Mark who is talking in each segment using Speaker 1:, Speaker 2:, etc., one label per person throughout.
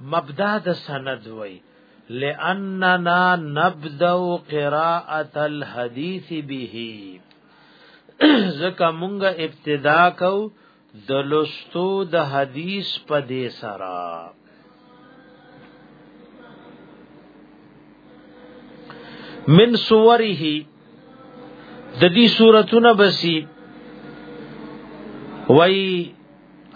Speaker 1: مبدا د سند وای لاننا نبدا قراءه الحديث به زکه مونږه ابتدا کو د لستو د حدیث په دې سره من صوره د دې صورتونه بسی وای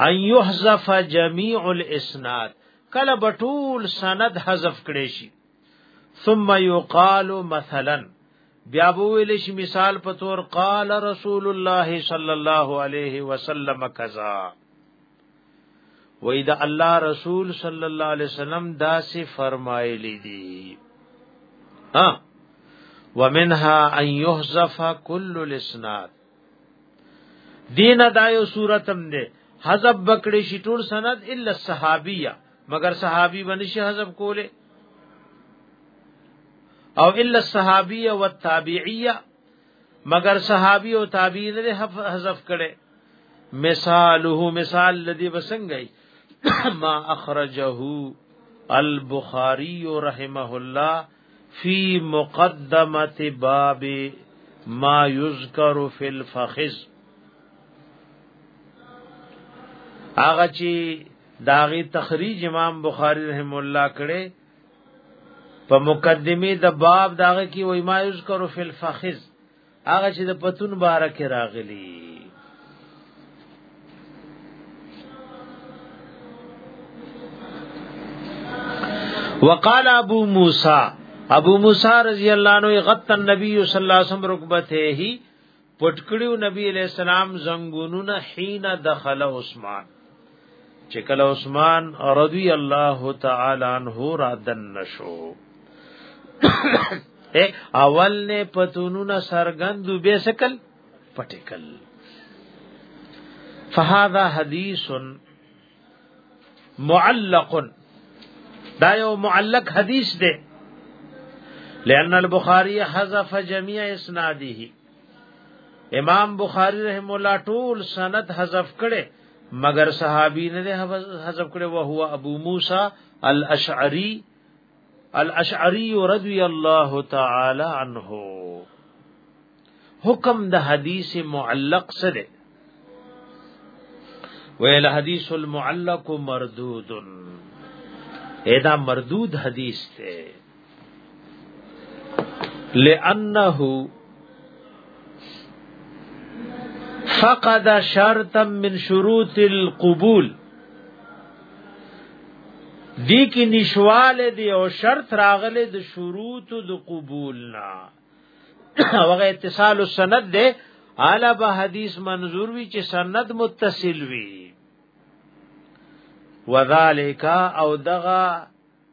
Speaker 1: ان يحذف جميع الاسناد کله بټول سند حذف کړي شي ثم يقال مثلا بیا ویل شي مثال په تور قال رسول الله صلى الله عليه وسلم كذا وې دا الله رسول صلی الله علیه وسلم دا سي فرمایلی دي ها ومنها ان يحذف كل الاسناد دین دایو صورتم دې حذف بکړې شي ټول سند الا صحابیه مگر صحابي بنشي حذف کوله او الا الصحابيه والتابعيه مگر صحابي او تابعي نه حذف کړي مثاله مثال لدی بسنګي ما اخرجه البخاري رحمه الله فی مقدمه باب ما یذکر فی الفخذ هغه چې داغي تخریج امام بخاری رحم الله کړي په مقدمه د باب داغه کې وای ما یذکر فی الفخذ هغه چې د پتون بارک راغلی وقال ابو موسی ابو موسی رضی الله عنه غط النبي صلی الله علیه وسلم رکبته هی پټکړیو نبی علیہ السلام زنګونونه حين دخل عثمان چې کله عثمان رضی الله تعالی عنہ را دن نشو اول نه پتونونه سرګندو به سکل پټکل فهذا حدیث معلق دا یو معلق حدیث دی لأن البخاری حذف جميع اسناده امام بخاری رحم الله ټول سند حذف کړي مگر صحابي نه حذف کړي او هو ابو موسی الاشعری الاشعری رضی الله تعالی عنه حکم د حدیث معلق سره ویل حدیث المعلق مردود ادا مردود حدیث ته لانه فقد شرطا من شروط القبول دی کی نشواله دی او شرط راغله د شروط د قبول نه هغه اتصال السند ده اعلی به حدیث منظور وی چې سند متصل وی وذالک او دغه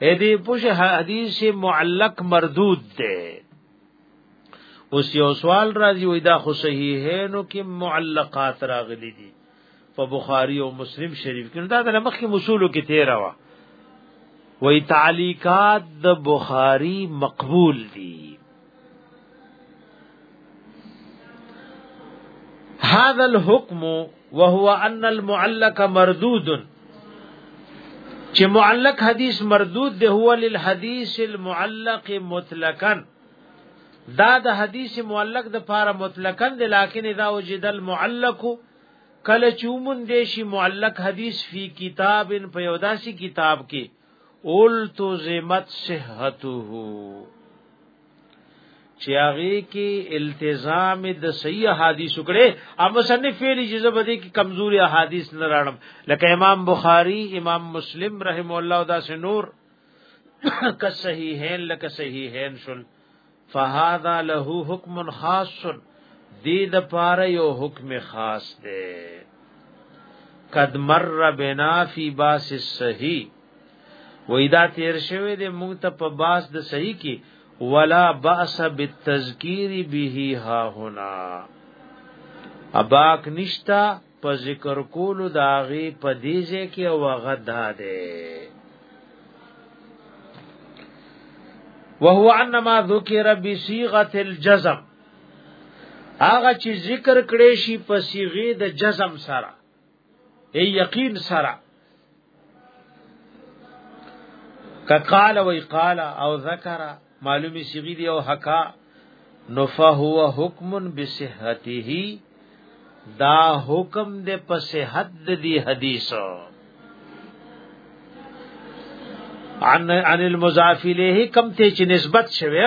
Speaker 1: اې دې پوش حدیث معلق مردود ده اوس یو سوال راځي وای دا خو صحیحینو کې معلقات راغلي دي په بخاری او مسلم شریف کې دا د مخکې مسولو کې تیرا وا وای تعلیقات د بخاری مقبول دي هذا الحكم وهو ان المعلق مردود چې معلق حدیث مردود دی هو للحديث المعلق مطلقا دا د حدیث معلق د پاره مطلقا دی لکن اذا وجد المعلق کله چومن دیشی معلق حدیث فی کتاب په یوداسی کتاب کې التزمت صحته چې هغه کې التزام د صحیح حدیث کړي او مصنف ویلي چې زبدي کې کمزوري حدیث نه راړم لکه امام بخاری امام مسلم رحم الله دا سنور ک صحیحین لکه صحیحین شل فهذا له حکم خاص دی د پاره یو حکم خاص دی قد مر بنا فی باس الصحیح وې دا تیر شوی د موږ ته په باس د صحیح کې ولا باس بالتذکیر به ها هنا اباک نشتا په ذکر کولو د هغه په دې ځای کې او هغه دا ده وهو انما ذکر بصيغه الجزم هغه چې ذکر کړي شي په صيغه د جزم سره ای یقین سره کقال و قال او ذکر معلومی صیغه دی او حقا نفهو حکم بصحته دا حکم دې په صحت دی حدیث عن عن المضاف الیه کم ته چې نسبت شوی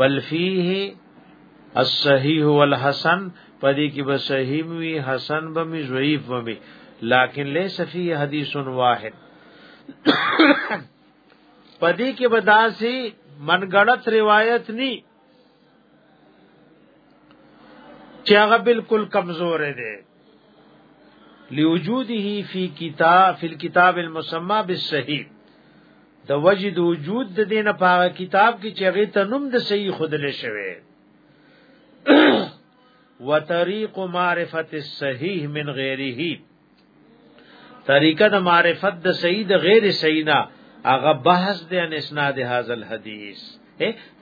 Speaker 1: بل فيه الصحيح والحسن پدې کې به صحیح وي حسن به می ضعیف به می لکن ليس فيه حديث واحد پدې کې به داسي منګړت روایت ني چې هغه بالکل کمزور دی لوجوده فی کتاب فی الكتاب المسمى بالصحیح د وجد وجود د دینه په کتاب کې چې هغه ته نوم د صحیح خودل شوی وطریق معرفت الصحیح من غیره طریقه د معرفت د صحیح د غیر صحیح نه هغه بحث د اسناد هاذ الحدیث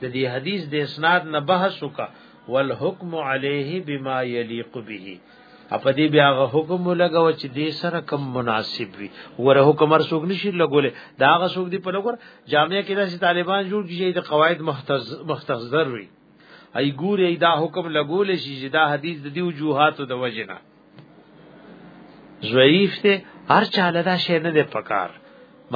Speaker 1: د دې حدیث د اسناد نه بحث وکا والحکم علیه بما یلیق به اپ دې بیا غ حکم لګاو چې دې سره کم مناسب وي ور حکم هر څوک نشي لګولې دا غ څوک دی په لګور جامعه کې داسې طالبان جوړ کیږي د قواعد مختص مختصر وي ای ګورې دا حکم لګولې شي چې دا حدیث د دې وجوهات د وجنه ضعیف ته هر چاله دا شی نه دی پکار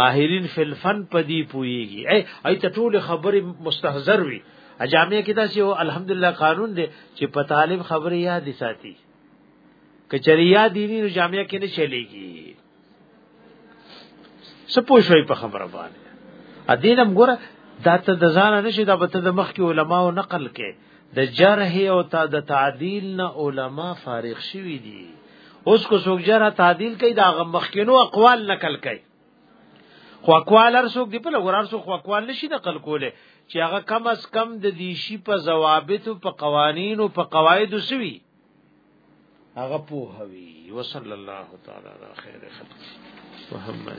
Speaker 1: ماهرین فلفن پدی پویږي ای ای ته ټول خبره مستحضر وي اجامه کې دا چې الحمدلله قانون دی چې په طالب خبره یاد ساتي کچریا دینی جامعه کې نه چلےږي سپو شوي په خبره باندې ا دینم ګوره دا ته د ځان نشي دا به ته د مخکې علماو نقل کې د جرح او تا د تعدیل نه علما فارغ شوي دي اوس کو څوک جرح تعدیل کوي دا غ مخکینو اقوال نقل کوي خو اقوال هر څوک دی په لګور هر څوک خو اقوال نشي نقل کوله چې هغه کم از کم د دیشي په ضوابط او په قوانینو په قواعد سوي هغه په هوی وصلی الله تعالی علی خیر خلق محمد